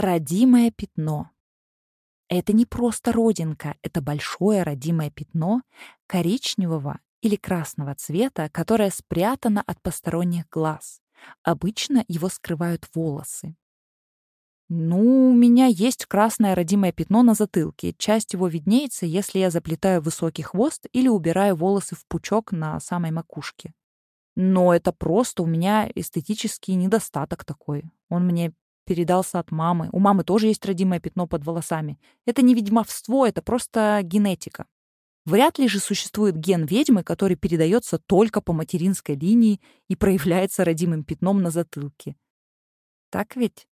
Родимое пятно. Это не просто родинка, это большое родимое пятно коричневого или красного цвета, которое спрятано от посторонних глаз. Обычно его скрывают волосы. Ну, у меня есть красное родимое пятно на затылке. Часть его виднеется, если я заплетаю высокий хвост или убираю волосы в пучок на самой макушке. Но это просто у меня эстетический недостаток такой. Он мне передался от мамы. У мамы тоже есть родимое пятно под волосами. Это не ведьмовство, это просто генетика. Вряд ли же существует ген ведьмы, который передается только по материнской линии и проявляется родимым пятном на затылке. Так ведь?